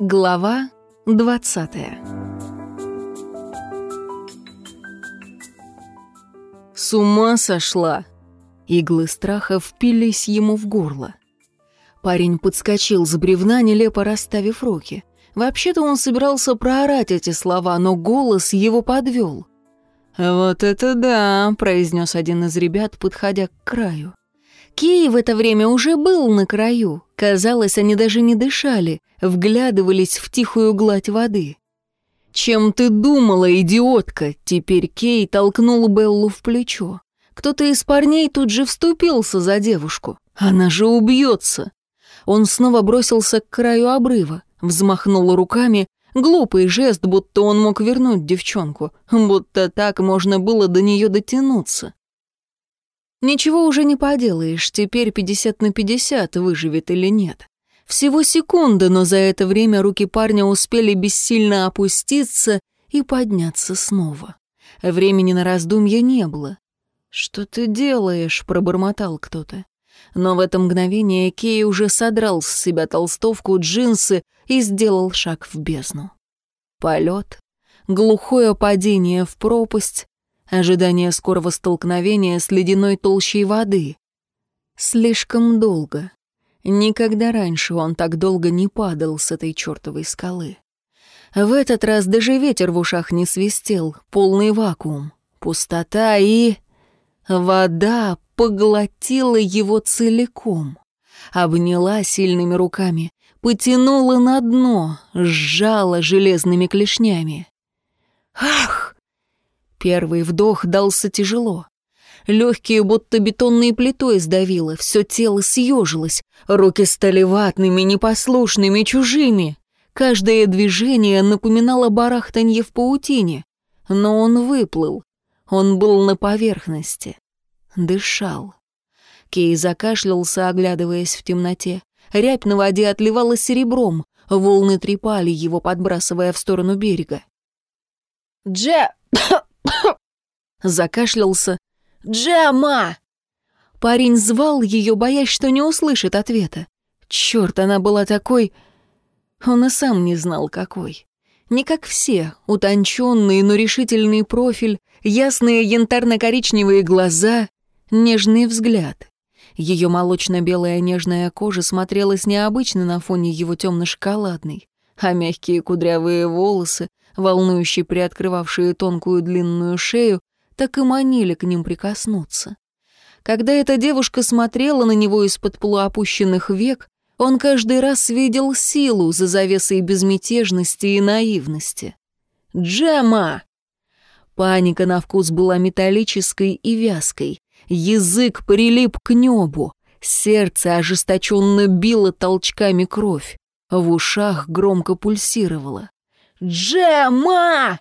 Глава двадцатая С ума сошла! Иглы страха впились ему в горло. Парень подскочил с бревна, нелепо расставив руки. Вообще-то он собирался проорать эти слова, но голос его подвел. «Вот это да!» — произнес один из ребят, подходя к краю. Кей в это время уже был на краю. Казалось, они даже не дышали, вглядывались в тихую гладь воды. «Чем ты думала, идиотка?» Теперь Кей толкнул Беллу в плечо. Кто-то из парней тут же вступился за девушку. Она же убьется. Он снова бросился к краю обрыва, взмахнул руками. Глупый жест, будто он мог вернуть девчонку, будто так можно было до нее дотянуться. Ничего уже не поделаешь, теперь 50 на 50, выживет или нет. Всего секунда, но за это время руки парня успели бессильно опуститься и подняться снова. Времени на раздумья не было. «Что ты делаешь?» — пробормотал кто-то. Но в это мгновение Кей уже содрал с себя толстовку, джинсы и сделал шаг в бездну. Полет, глухое падение в пропасть, ожидание скорого столкновения с ледяной толщей воды. Слишком долго. Никогда раньше он так долго не падал с этой чертовой скалы. В этот раз даже ветер в ушах не свистел, полный вакуум, пустота и... Вода поглотила его целиком, обняла сильными руками, потянула на дно, сжала железными клешнями. «Ах!» Первый вдох дался тяжело. Легкие будто бетонной плитой сдавило, все тело съежилось, руки стали ватными, непослушными, чужими. Каждое движение напоминало барахтанье в паутине. Но он выплыл. Он был на поверхности. Дышал. Кей закашлялся, оглядываясь в темноте. Рябь на воде отливала серебром, волны трепали его, подбрасывая в сторону берега. «Дже...» Закашлялся, «Джема!» Парень звал ее, боясь, что не услышит ответа. Черт, она была такой... Он и сам не знал, какой. Не как все, утонченный, но решительный профиль, ясные янтарно-коричневые глаза, нежный взгляд. Ее молочно-белая нежная кожа смотрелась необычно на фоне его темно-шоколадной, а мягкие кудрявые волосы, волнующие приоткрывавшие тонкую длинную шею, так и манили к ним прикоснуться. Когда эта девушка смотрела на него из-под полуопущенных век, он каждый раз видел силу за завесой безмятежности и наивности. «Джема!» Паника на вкус была металлической и вязкой. Язык прилип к небу. Сердце ожесточенно било толчками кровь. В ушах громко пульсировало. «Джема!»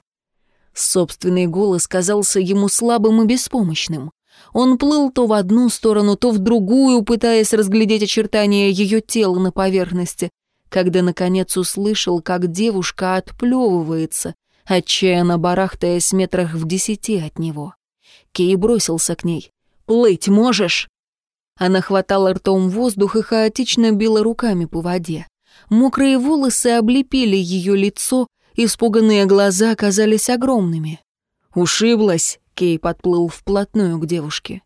Собственный голос казался ему слабым и беспомощным. Он плыл то в одну сторону, то в другую, пытаясь разглядеть очертания ее тела на поверхности, когда, наконец, услышал, как девушка отплевывается, отчаянно барахтаясь метрах в десяти от него. Кей бросился к ней. «Плыть можешь?» Она хватала ртом воздух и хаотично била руками по воде. Мокрые волосы облепили ее лицо, Испуганные глаза оказались огромными. «Ушиблась?» — Кей подплыл вплотную к девушке.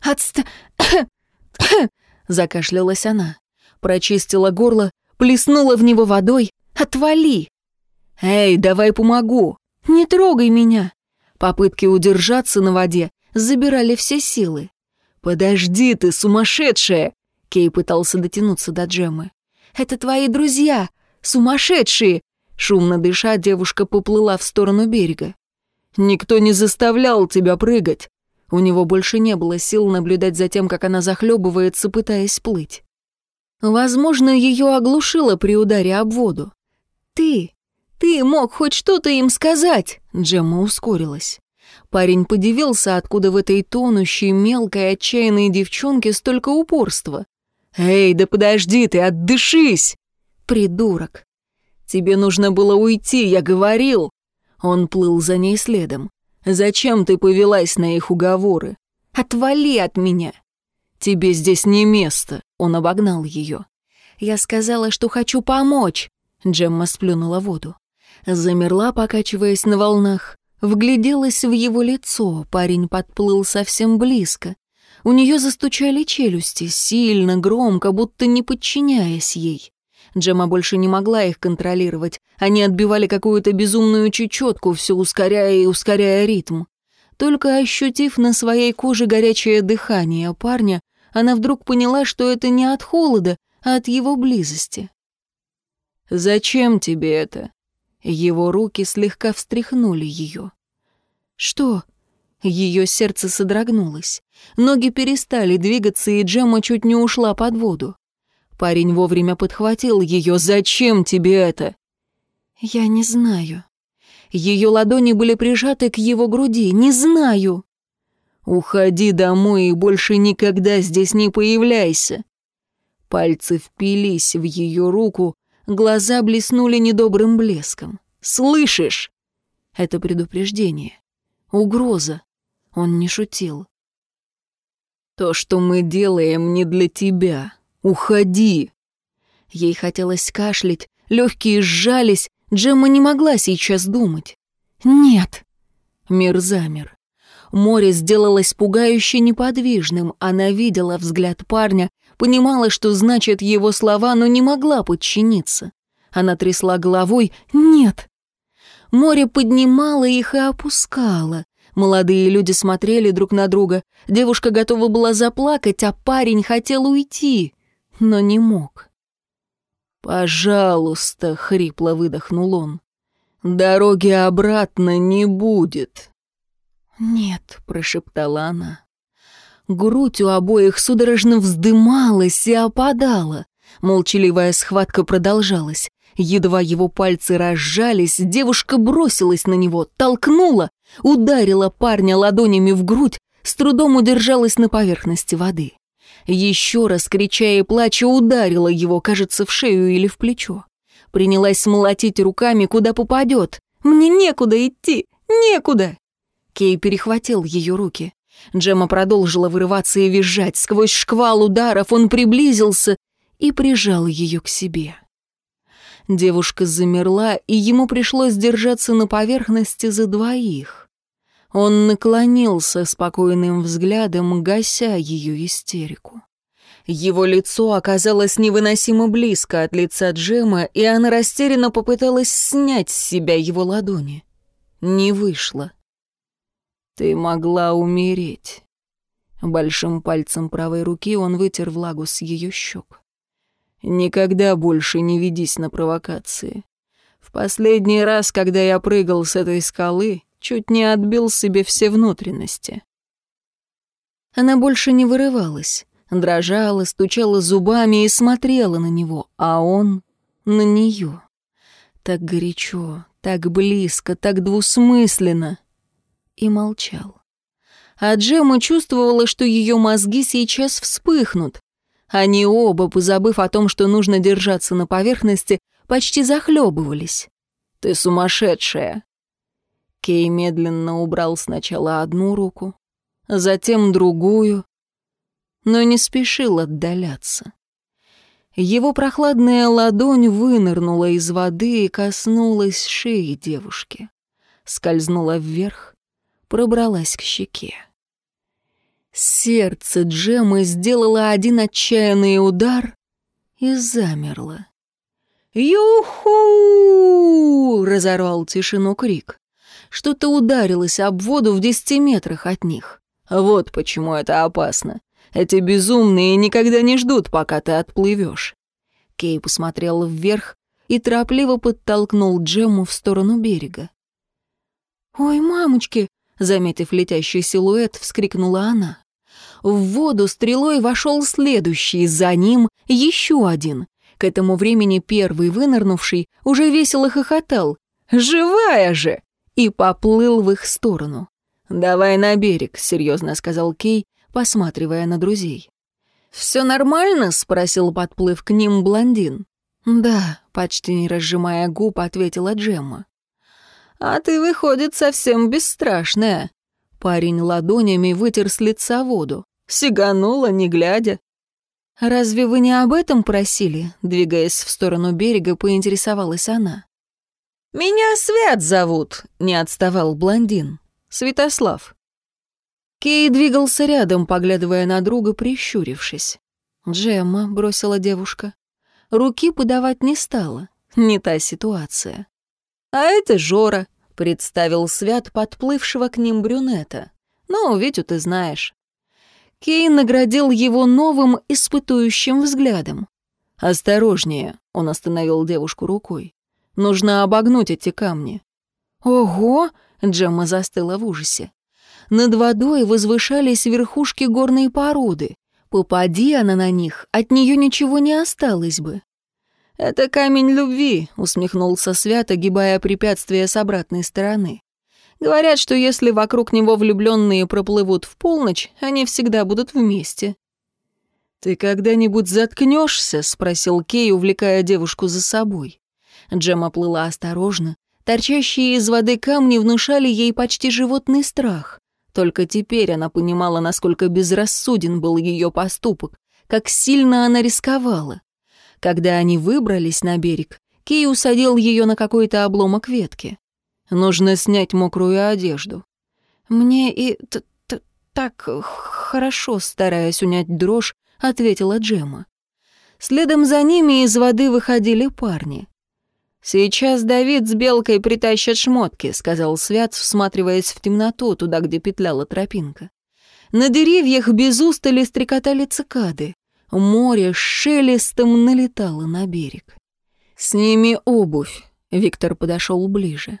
«Отста...» — закашлялась она. Прочистила горло, плеснула в него водой. «Отвали!» «Эй, давай помогу!» «Не трогай меня!» Попытки удержаться на воде забирали все силы. «Подожди ты, сумасшедшая!» Кей пытался дотянуться до Джеммы. «Это твои друзья, сумасшедшие! Шумно дыша, девушка поплыла в сторону берега. «Никто не заставлял тебя прыгать!» У него больше не было сил наблюдать за тем, как она захлебывается, пытаясь плыть. Возможно, ее оглушило при ударе об воду. «Ты! Ты мог хоть что-то им сказать!» Джемма ускорилась. Парень подивился, откуда в этой тонущей, мелкой, отчаянной девчонке столько упорства. «Эй, да подожди ты, отдышись!» «Придурок! Тебе нужно было уйти, я говорил!» Он плыл за ней следом. «Зачем ты повелась на их уговоры? Отвали от меня!» «Тебе здесь не место», — он обогнал ее. «Я сказала, что хочу помочь», — Джемма сплюнула воду. Замерла, покачиваясь на волнах, вгляделась в его лицо, парень подплыл совсем близко. У нее застучали челюсти, сильно, громко, будто не подчиняясь ей. Джема больше не могла их контролировать. Они отбивали какую-то безумную чечетку, все ускоряя и ускоряя ритм. Только ощутив на своей коже горячее дыхание парня, она вдруг поняла, что это не от холода, а от его близости. «Зачем тебе это?» Его руки слегка встряхнули ее. «Что?» Ее сердце содрогнулось. Ноги перестали двигаться, и Джемма чуть не ушла под воду. Парень вовремя подхватил ее. «Зачем тебе это?» «Я не знаю». Ее ладони были прижаты к его груди. «Не знаю». «Уходи домой и больше никогда здесь не появляйся». Пальцы впились в ее руку, глаза блеснули недобрым блеском. «Слышишь?» Это предупреждение. Угроза. Он не шутил. «То, что мы делаем, не для тебя. Уходи!» Ей хотелось кашлять, легкие сжались, Джемма не могла сейчас думать. «Нет!» Мир замер. Море сделалось пугающе неподвижным. Она видела взгляд парня, понимала, что значат его слова, но не могла подчиниться. Она трясла головой «Нет!». Море поднимало их и опускало. Молодые люди смотрели друг на друга. Девушка готова была заплакать, а парень хотел уйти, но не мог. «Пожалуйста», — хрипло выдохнул он, — «дороги обратно не будет». «Нет», — прошептала она. Грудь у обоих судорожно вздымалась и опадала. Молчаливая схватка продолжалась. Едва его пальцы разжались, девушка бросилась на него, толкнула, ударила парня ладонями в грудь, с трудом удержалась на поверхности воды. Еще раз, крича и плача, ударила его, кажется, в шею или в плечо. Принялась молотить руками, куда попадет. «Мне некуда идти! Некуда!» Кей перехватил ее руки. Джема продолжила вырываться и визжать. Сквозь шквал ударов он приблизился и прижал ее к себе. Девушка замерла, и ему пришлось держаться на поверхности за двоих. Он наклонился спокойным взглядом, гася ее истерику. Его лицо оказалось невыносимо близко от лица Джема, и она растерянно попыталась снять с себя его ладони. Не вышло. «Ты могла умереть». Большим пальцем правой руки он вытер влагу с ее щек. Никогда больше не ведись на провокации. В последний раз, когда я прыгал с этой скалы, чуть не отбил себе все внутренности. Она больше не вырывалась, дрожала, стучала зубами и смотрела на него, а он на нее. Так горячо, так близко, так двусмысленно. И молчал. А Джема чувствовала, что ее мозги сейчас вспыхнут, они оба, позабыв о том, что нужно держаться на поверхности, почти захлебывались. «Ты сумасшедшая!» Кей медленно убрал сначала одну руку, затем другую, но не спешил отдаляться. Его прохладная ладонь вынырнула из воды и коснулась шеи девушки. Скользнула вверх, пробралась к щеке. Сердце Джемы сделало один отчаянный удар и замерло. «Юху!» — разорвал тишину крик. Что-то ударилось об воду в десяти метрах от них. Вот почему это опасно. Эти безумные никогда не ждут, пока ты отплывешь. Кей посмотрел вверх и торопливо подтолкнул Джему в сторону берега. «Ой, мамочки!» Заметив летящий силуэт, вскрикнула она. В воду стрелой вошел следующий, за ним еще один. К этому времени первый вынырнувший уже весело хохотал. «Живая же!» И поплыл в их сторону. «Давай на берег», — серьезно сказал Кей, посматривая на друзей. «Все нормально?» — спросил, подплыв к ним блондин. «Да», — почти не разжимая губ, ответила Джемма. «А ты, выходит, совсем бесстрашная». Парень ладонями вытер с лица воду. Сиганула, не глядя. «Разве вы не об этом просили?» Двигаясь в сторону берега, поинтересовалась она. «Меня Свят зовут», — не отставал блондин. «Святослав». Кей двигался рядом, поглядывая на друга, прищурившись. «Джемма», — бросила девушка. Руки подавать не стала. Не та ситуация. «А это Жора», — представил Свят подплывшего к ним брюнета. «Ну, Витю ты знаешь». Кей наградил его новым испытующим взглядом. «Осторожнее», — он остановил девушку рукой. «Нужно обогнуть эти камни». «Ого!» — Джемма застыла в ужасе. Над водой возвышались верхушки горной породы. Попади она на них, от нее ничего не осталось бы. «Это камень любви», — усмехнулся Свят, огибая препятствия с обратной стороны. Говорят, что если вокруг него влюбленные проплывут в полночь, они всегда будут вместе. «Ты когда-нибудь заткнешься?» — спросил Кей, увлекая девушку за собой. Джема плыла осторожно. Торчащие из воды камни внушали ей почти животный страх. Только теперь она понимала, насколько безрассуден был ее поступок, как сильно она рисковала. Когда они выбрались на берег, Кей усадил ее на какой-то обломок ветки. Нужно снять мокрую одежду. Мне и т -т так хорошо, стараясь унять дрожь, ответила Джема. Следом за ними из воды выходили парни. «Сейчас Давид с Белкой притащат шмотки», — сказал Свят, всматриваясь в темноту, туда, где петляла тропинка. На деревьях без устали стрекотали цикады. Море шелестом налетало на берег. «Сними обувь», — Виктор подошел ближе.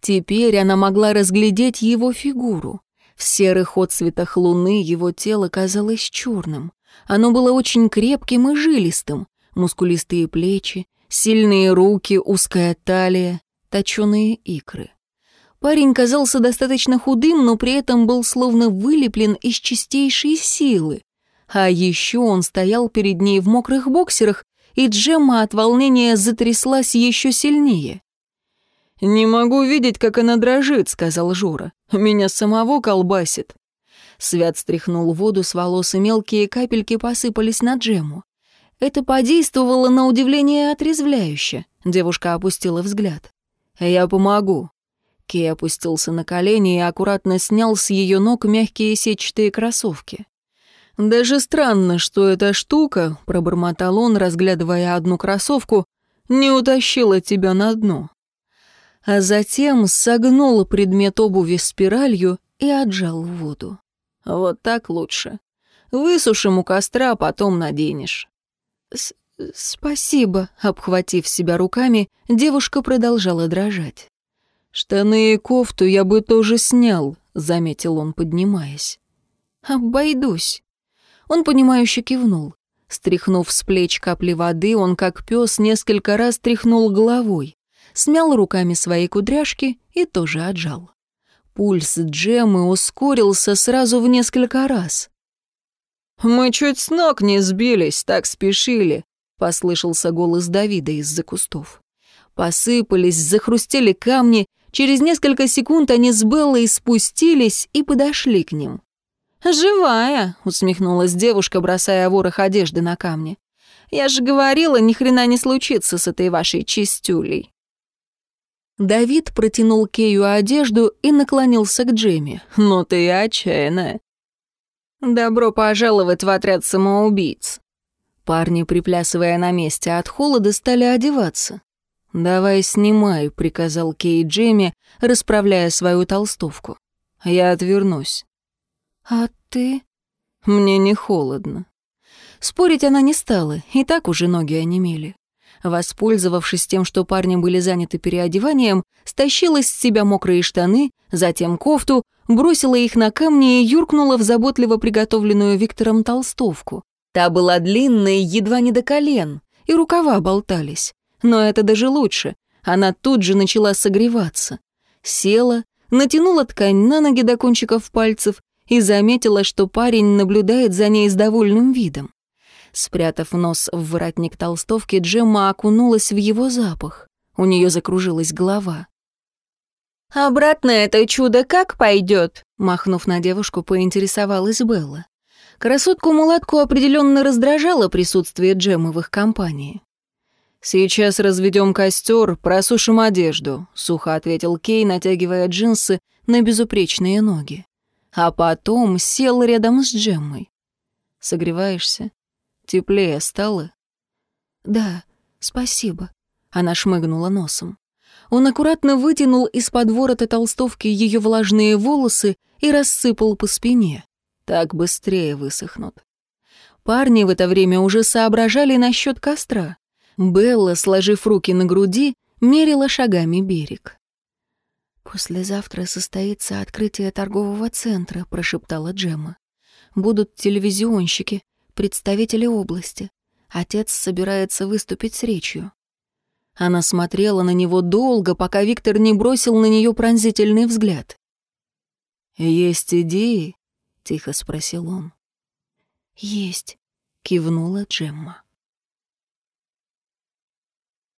Теперь она могла разглядеть его фигуру. В серых отцветах луны его тело казалось черным. Оно было очень крепким и жилистым. Мускулистые плечи, сильные руки, узкая талия, точеные икры. Парень казался достаточно худым, но при этом был словно вылеплен из чистейшей силы. А еще он стоял перед ней в мокрых боксерах, и Джемма от волнения затряслась еще сильнее. «Не могу видеть, как она дрожит», — сказал Жора. «Меня самого колбасит». Свят стряхнул воду с волос, и мелкие капельки посыпались на Джему. Это подействовало на удивление отрезвляюще. Девушка опустила взгляд. «Я помогу». Кей опустился на колени и аккуратно снял с ее ног мягкие сетчатые кроссовки. «Даже странно, что эта штука», — пробормотал он, разглядывая одну кроссовку, «не утащила тебя на дно» а затем согнул предмет обуви спиралью и отжал воду. «Вот так лучше. Высушим у костра, а потом наденешь». «Спасибо», — обхватив себя руками, девушка продолжала дрожать. «Штаны и кофту я бы тоже снял», — заметил он, поднимаясь. «Обойдусь». Он, понимающе кивнул. Стряхнув с плеч капли воды, он, как пес, несколько раз тряхнул головой смял руками свои кудряшки и тоже отжал. Пульс Джемы ускорился сразу в несколько раз. «Мы чуть с ног не сбились, так спешили», — послышался голос Давида из-за кустов. Посыпались, захрустели камни, через несколько секунд они с Беллой спустились и подошли к ним. «Живая», — усмехнулась девушка, бросая ворох одежды на камни. «Я же говорила, ни хрена не случится с этой вашей чистюлей». Давид протянул Кею одежду и наклонился к Джемми. «Ну ты отчаянная». «Добро пожаловать в отряд самоубийц». Парни, приплясывая на месте от холода, стали одеваться. «Давай снимай», — приказал Кей Джемми, расправляя свою толстовку. «Я отвернусь». «А ты?» «Мне не холодно». Спорить она не стала, и так уже ноги онемели. Воспользовавшись тем, что парни были заняты переодеванием, стащила с себя мокрые штаны, затем кофту, бросила их на камни и юркнула в заботливо приготовленную Виктором толстовку. Та была длинной, едва не до колен, и рукава болтались. Но это даже лучше. Она тут же начала согреваться. Села, натянула ткань на ноги до кончиков пальцев и заметила, что парень наблюдает за ней с довольным видом. Спрятав нос в воротник толстовки, Джемма окунулась в его запах. У нее закружилась голова. «Обратно это чудо как пойдет?» Махнув на девушку, поинтересовалась Белла. Красотку-мулатку определенно раздражало присутствие Джемы в их компании. «Сейчас разведем костер, просушим одежду», — сухо ответил Кей, натягивая джинсы на безупречные ноги. А потом сел рядом с Джеммой. «Согреваешься? Теплее стало?» «Да, спасибо», — она шмыгнула носом. Он аккуратно вытянул из-под ворота толстовки ее влажные волосы и рассыпал по спине. Так быстрее высохнут. Парни в это время уже соображали насчет костра. Белла, сложив руки на груди, мерила шагами берег. «Послезавтра состоится открытие торгового центра», — прошептала Джемма. «Будут телевизионщики, представители области. Отец собирается выступить с речью. Она смотрела на него долго, пока Виктор не бросил на нее пронзительный взгляд. «Есть идеи?» — тихо спросил он. «Есть», — кивнула Джемма.